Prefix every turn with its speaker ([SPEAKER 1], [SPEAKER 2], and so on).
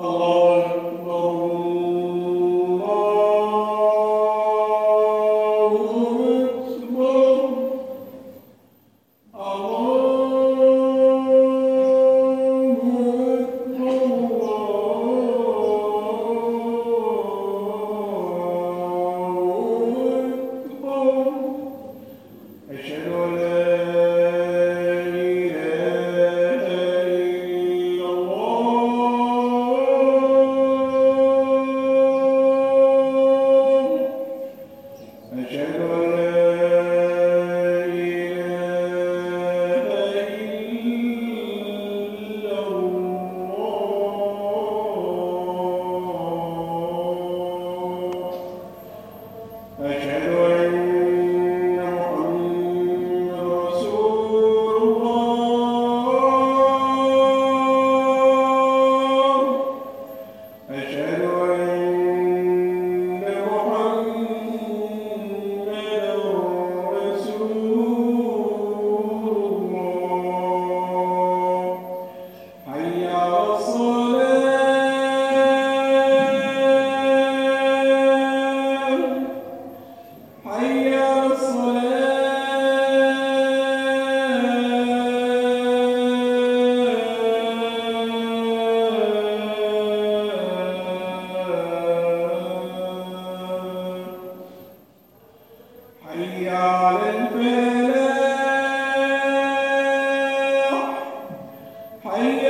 [SPEAKER 1] Oh. nel cielo الفلاح. حي